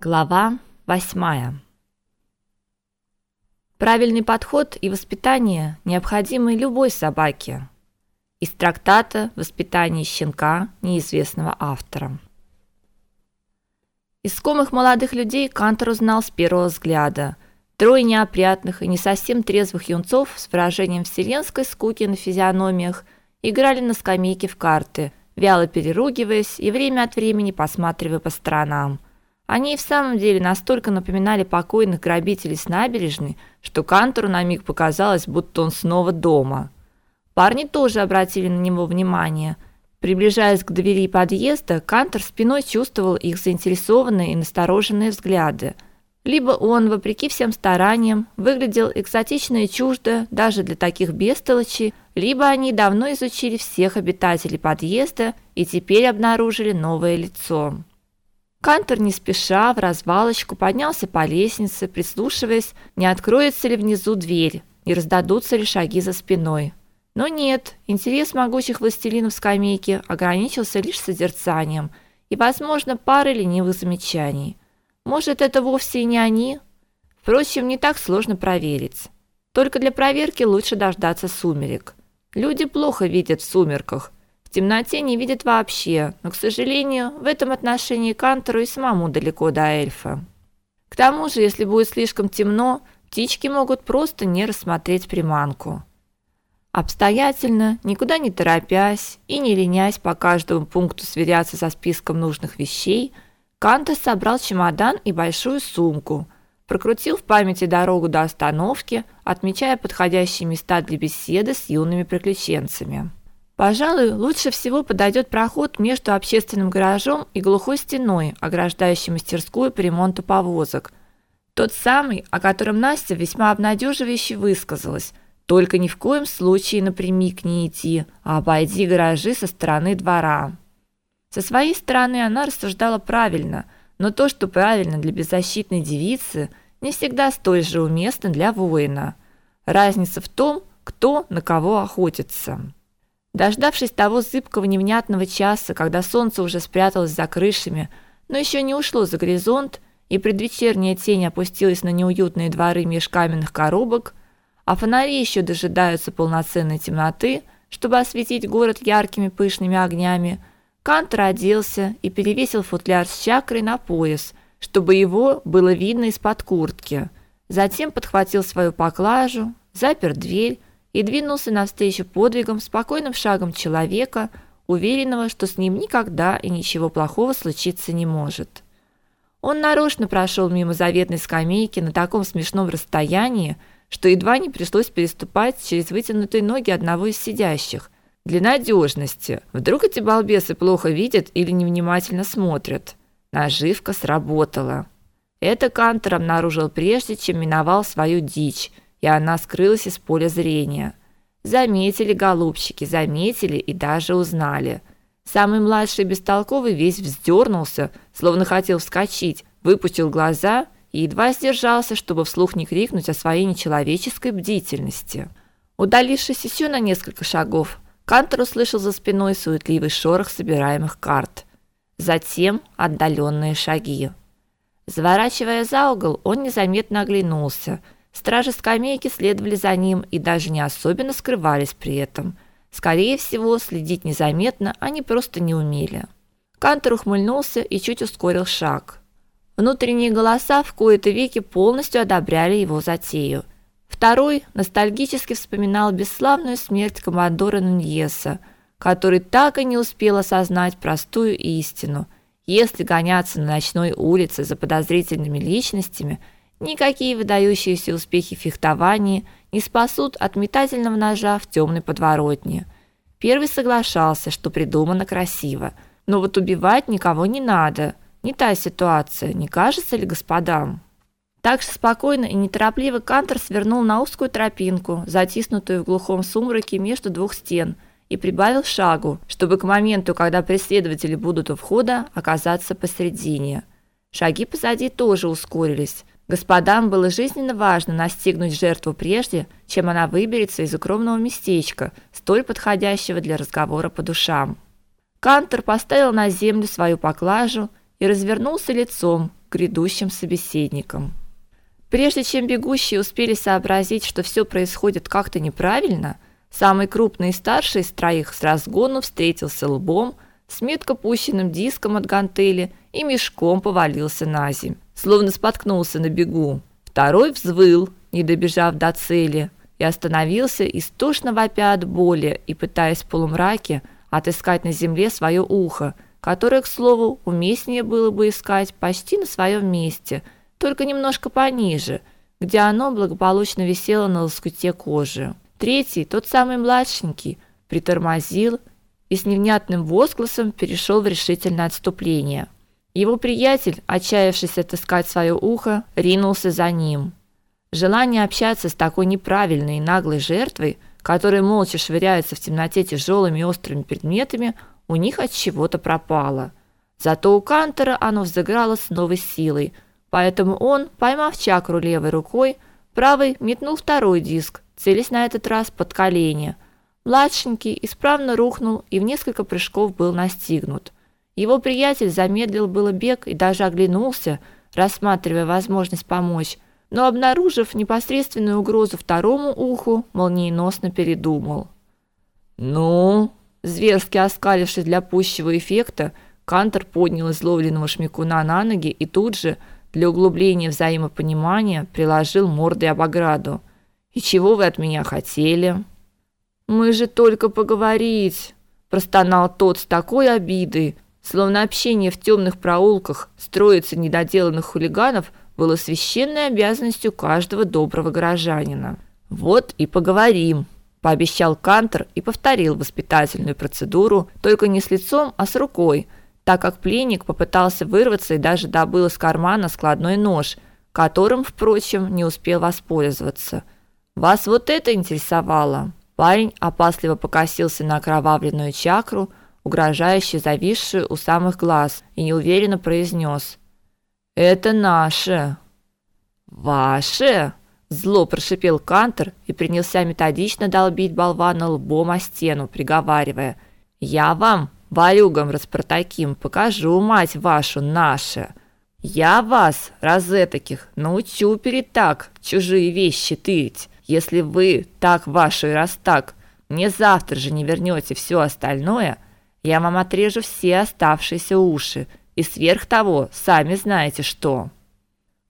Глава 8. Правильный подход и воспитание необходимы любой собаке. Из трактата Воспитание щенка неизвестного автора. Искомых молодых людей Кантер узнал с первого взгляда. Трое неопрятных и не совсем трезвых юнцов с выражением вселенской скуки на физиономиях играли на скамейке в карты, вяло переругиваясь и время от времени посматривая по сторонам – они и в самом деле настолько напоминали покойных грабителей с набережной, что Кантору на миг показалось, будто он снова дома. Парни тоже обратили на него внимание. Приближаясь к двери подъезда, Кантор спиной чувствовал их заинтересованные и настороженные взгляды. Либо он, вопреки всем стараниям, выглядел экзотично и чуждо даже для таких бестолочей, либо они давно изучили всех обитателей подъезда и теперь обнаружили новое лицо. Кантор не спеша в развалочку поднялся по лестнице, прислушиваясь, не откроется ли внизу дверь, не раздадутся ли шаги за спиной. Но нет, интерес могучих властелинов скамейки ограничился лишь созерцанием и, возможно, парой ленивых замечаний. Может, это вовсе и не они? Впрочем, не так сложно проверить. Только для проверки лучше дождаться сумерек. Люди плохо видят в сумерках, в темноте не видит вообще, но, к сожалению, в этом отношении Кантору и самому далеко до эльфа. К тому же, если будет слишком темно, птички могут просто не рассмотреть приманку. Обстоятельно, никуда не торопясь и не ленясь по каждому пункту сверяться со списком нужных вещей, Канта собрал чемодан и большую сумку, прокрутил в памяти дорогу до остановки, отмечая подходящие места для беседы с юными приключенцами. Пожалуй, лучше всего подойдет проход между общественным гаражом и глухой стеной, ограждающей мастерскую по ремонту повозок. Тот самый, о котором Настя весьма обнадеживающе высказалась. Только ни в коем случае напрямик не идти, а обойди гаражи со стороны двора. Со своей стороны она рассуждала правильно, но то, что правильно для беззащитной девицы, не всегда столь же уместно для воина. Разница в том, кто на кого охотится. Дождавшись того зыбкого невнятного часа, когда солнце уже спряталось за крышами, но еще не ушло за горизонт, и предвечерняя тень опустилась на неуютные дворы меж каменных коробок, а фонари еще дожидаются полноценной темноты, чтобы осветить город яркими пышными огнями, Кантер оделся и перевесил футляр с чакрой на пояс, чтобы его было видно из-под куртки. Затем подхватил свою поклажу, запер дверь и двинулся навстречу подвигам спокойным шагом человека, уверенного, что с ним никогда и ничего плохого случиться не может. Он нарочно прошел мимо заветной скамейки на таком смешном расстоянии, что едва не пришлось переступать через вытянутые ноги одного из сидящих. Для надежности. Вдруг эти балбесы плохо видят или невнимательно смотрят. Наживка сработала. Это Кантер обнаружил прежде, чем миновал свою дичь – и она скрылась из поля зрения. Заметили голубчики, заметили и даже узнали. Самый младший бестолковый весь вздернулся, словно хотел вскочить, выпучил глаза и едва сдержался, чтобы вслух не крикнуть о своей нечеловеческой бдительности. Удалившись еще на несколько шагов, Кантер услышал за спиной суетливый шорох собираемых карт. Затем отдаленные шаги. Заворачивая за угол, он незаметно оглянулся – Стражи скамейки следовали за ним и даже не особенно скрывались при этом. Скорее всего, следить незаметно они просто не умели. Кантер ухмыльнулся и чуть ускорил шаг. Внутренние голоса в кои-то веки полностью одобряли его затею. Второй ностальгически вспоминал бесславную смерть командора Нуньеса, который так и не успел осознать простую истину. Если гоняться на ночной улице за подозрительными личностями – Никакие выдающиеся успехи в фехтовании не спасут от метательного ножа в темной подворотне. Первый соглашался, что придумано красиво, но вот убивать никого не надо. Не та ситуация, не кажется ли господам? Так же спокойно и неторопливо Кантер свернул на узкую тропинку, затиснутую в глухом сумраке между двух стен, и прибавил шагу, чтобы к моменту, когда преследователи будут у входа, оказаться посредине. Шаги позади тоже ускорились. Господам было жизненно важно настигнуть жертву прежде, чем она выберется из укромного местечка, столь подходящего для разговора по душам. Кантер поставил на землю свою поклажу и развернулся лицом, к грядущим собеседникам. Прежде чем бегущие успели сообразить, что все происходит как-то неправильно, самый крупный и старший из троих с разгону встретился лбом с метко пущенным диском от гантели и мешком повалился на земь, словно споткнулся на бегу. Второй взвыл, не добежав до цели, и остановился истошно вопя от боли и пытаясь в полумраке отыскать на земле свое ухо, которое, к слову, уместнее было бы искать почти на своем месте – только немножко пониже, где оно благополучно висело на лоскуте кожи. Третий, тот самый младшенький, притормозил и с невнятным возгласом перешел в решительное отступление. Его приятель, отчаявшись отыскать свое ухо, ринулся за ним. Желание общаться с такой неправильной и наглой жертвой, которая молча швыряется в темноте тяжелыми острыми предметами, у них от чего-то пропало. Зато у Кантера оно взыграло с новой силой – Поэтому он, поймав чакру левой рукой, правой метнул второй диск, целясь на этот раз под колени. Младшенький исправно рухнул и в несколько прыжков был настигнут. Его приятель замедлил было бег и даже оглянулся, рассматривая возможность помочь, но обнаружив непосредственную угрозу второму уху, молниеносно передумал. "Ну?" зверски оскалившись для пущего эффекта, Кантер поднял изловленного шмякуна на ноги и тут же для углубления взаимопонимания приложил мордой об ограду. И чего вы от меня хотели? Мы же только поговорить, простонал тот с такой обидой, словно общение в темных проулках строится недоделанных хулиганов было священной обязанностью каждого доброго горожанина. Вот и поговорим, пообещал Кантер и повторил воспитательную процедуру, только не с лицом, а с рукой так как пленник попытался вырваться и даже добыл из кармана складной нож, которым, впрочем, не успел воспользоваться. Вас вот это интересовало? Парень опасливо покосился на окровавленную чакру, угрожающе зависшую у самых глаз, и неуверенно произнес: "Это наше". "Ваше?" зло прошипел Кантер и принялся методично долбить болвана лбом о стену, приговаривая: "Я вам Варюгам распортаким покажу, мать вашу, наше. Я вас, разетаких, научу перед так чужие вещи тырить. Если вы так ваши раз так, мне завтра же не вернете все остальное, я вам отрежу все оставшиеся уши, и сверх того, сами знаете что.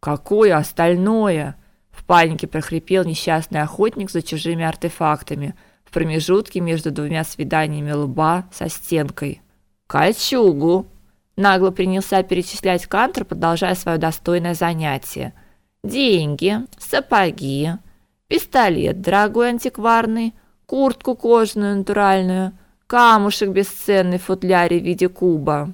Какое остальное? В панике прохрипел несчастный охотник за чужими артефактами – в промежутке между двумя свиданиями лба со стенкой. «Кольчугу!» Нагло принялся перечислять Кантер, продолжая свое достойное занятие. «Деньги, сапоги, пистолет дорогой антикварный, куртку кожаную натуральную, камушек бесценный в футляре в виде куба».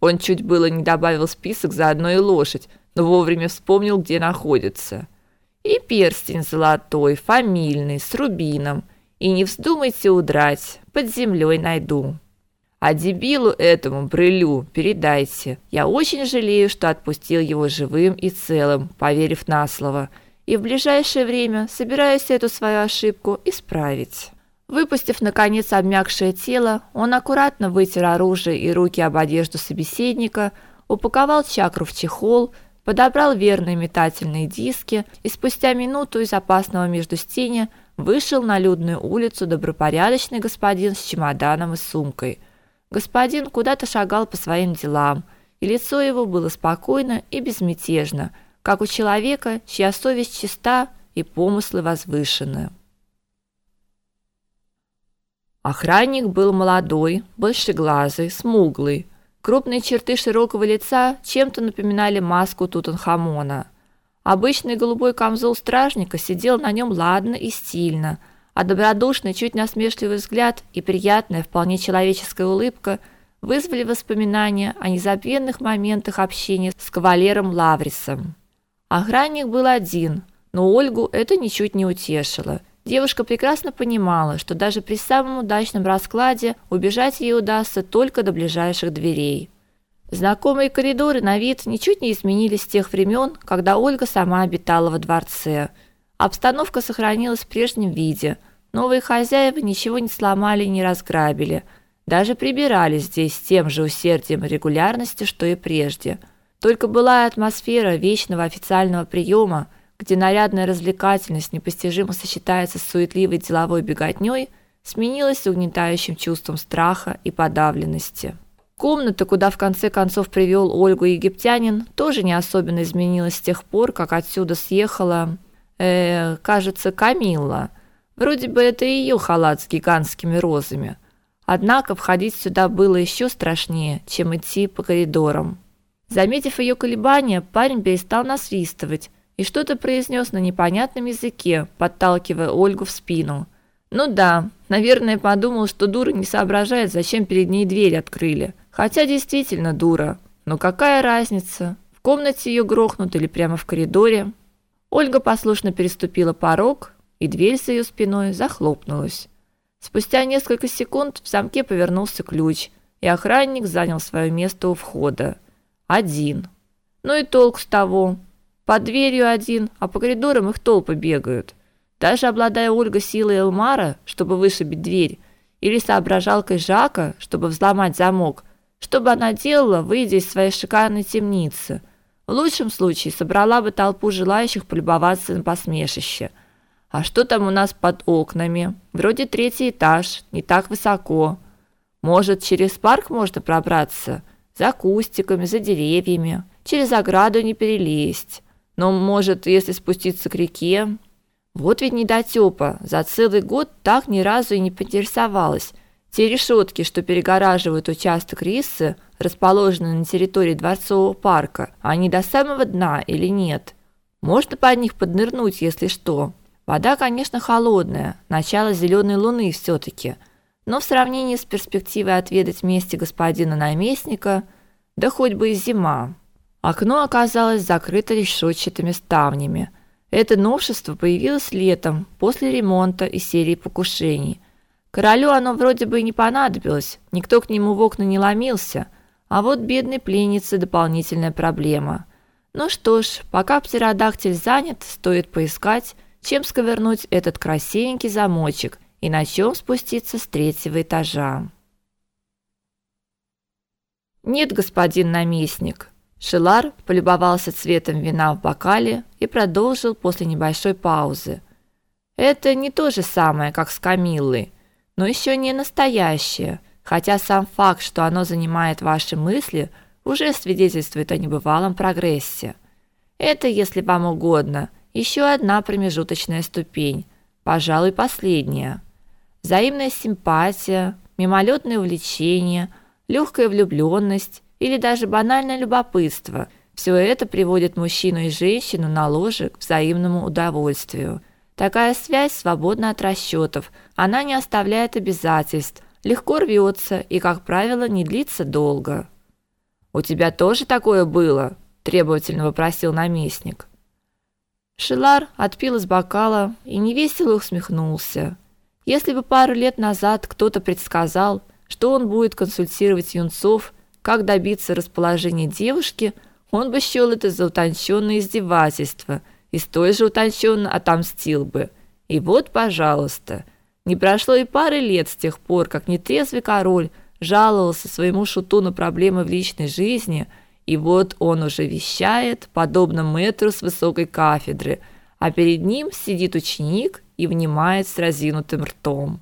Он чуть было не добавил список за одну и лошадь, но вовремя вспомнил, где находится. И перстень золотой, фамильный, с рубином – и не вздумайте удрать, под землей найду. А дебилу этому брылю передайте. Я очень жалею, что отпустил его живым и целым, поверив на слово, и в ближайшее время собираюсь эту свою ошибку исправить. Выпустив наконец обмякшее тело, он аккуратно вытер оружие и руки об одежду собеседника, упаковал чакру в чехол, подобрал верные метательные диски и спустя минуту из опасного междустения вышел на людную улицу добропорядочный господин с чемоданом и сумкой. Господин куда-то шагал по своим делам, и лицо его было спокойно и безмятежно, как у человека, чья совесть чиста и помыслы возвышены. Охранник был молодой, большеглазый, смуглый. Крупные черты широкого лица чем-то напоминали маску Тутанхамона. Обычный голубой камзол стражника сидел на нем ладно и стильно, а добродушный, чуть насмешливый взгляд и приятная, вполне человеческая улыбка вызвали воспоминания о незабвенных моментах общения с кавалером Лаврисом. Охранник был один, но Ольгу это ничуть не утешило. Девушка прекрасно понимала, что даже при самом удачном раскладе убежать ей удастся только до ближайших дверей. Знакомые коридоры на вид ничуть не изменились с тех времен, когда Ольга сама обитала во дворце. Обстановка сохранилась в прежнем виде. Новые хозяева ничего не сломали и не разграбили. Даже прибирали здесь с тем же усердием и регулярностью, что и прежде. Только была атмосфера вечного официального приема, где нарядная развлекательность непостижимо сочетается с суетливой деловой беготней, сменилась угнетающим чувством страха и подавленности. Комната, куда в конце концов привел Ольгу египтянин, тоже не особенно изменилась с тех пор, как отсюда съехала, э, кажется, Камилла. Вроде бы это ее халат с гигантскими розами. Однако входить сюда было еще страшнее, чем идти по коридорам. Заметив ее колебания, парень перестал насвистывать и что-то произнес на непонятном языке, подталкивая Ольгу в спину. Ну да, наверное, подумал, что дура не соображает, зачем перед ней дверь открыли. Хотя действительно дура. Но какая разница? В комнате ее грохнут или прямо в коридоре? Ольга послушно переступила порог, и дверь за ее спиной захлопнулась. Спустя несколько секунд в замке повернулся ключ, и охранник занял свое место у входа. Один. Ну и толк с того. Под дверью один, а по коридорам их толпы бегают. Даже обладая Ольга силой Элмара, чтобы вышибить дверь, или соображалкой Жака, чтобы взломать замок, что бы она делала, выйдя из своей шикарной темницы? В лучшем случае собрала бы толпу желающих полюбоваться на посмешище. А что там у нас под окнами? Вроде третий этаж, не так высоко. Может, через парк можно пробраться? За кустиками, за деревьями. Через ограду не перелезть. Но, может, если спуститься к реке? Вот ведь недотёпа, за целый год так ни разу и не поинтересовалась, те решетки, что перегораживают участок Риссы, расположены на территории Дворцового парка, они до самого дна или нет? Можно под них поднырнуть, если что. Вода, конечно, холодная, начало зеленой луны все таки но в сравнении с перспективой отведать мести господина наместника, да хоть бы и зима. Окно оказалось закрыто решетчатыми ставнями. Это новшество появилось летом, после ремонта и серии покушений – Королю оно вроде бы и не понадобилось, никто к нему в окна не ломился, а вот бедной пленнице дополнительная проблема. Ну что ж, пока птеродактиль занят, стоит поискать, чем сковернуть этот красивенький замочек и на чем спуститься с третьего этажа. Нет, господин наместник. Шилар полюбовался цветом вина в бокале и продолжил после небольшой паузы. Это не то же самое, как с Камиллой но еще не настоящее, хотя сам факт, что оно занимает ваши мысли, уже свидетельствует о небывалом прогрессе. Это, если вам угодно, еще одна промежуточная ступень, пожалуй, последняя. Взаимная симпатия, мимолетное увлечение, легкая влюбленность или даже банальное любопытство – все это приводит мужчину и женщину на ложе к взаимному удовольствию – Такая связь свободна от расчетов, она не оставляет обязательств, легко рвется и, как правило, не длится долго. У тебя тоже такое было? требовательно вопросил наместник. Шилар отпил из бокала и невесело усмехнулся. Если бы пару лет назад кто-то предсказал, что он будет консультировать юнцов, как добиться расположения девушки, он бы счел это за утонченное издевательство – и столь же утонченно отомстил бы. И вот, пожалуйста, не прошло и пары лет с тех пор, как нетрезвый король жаловался своему шуту на проблемы в личной жизни, и вот он уже вещает, подобно мэтру с высокой кафедры, а перед ним сидит ученик и внимает с разинутым ртом.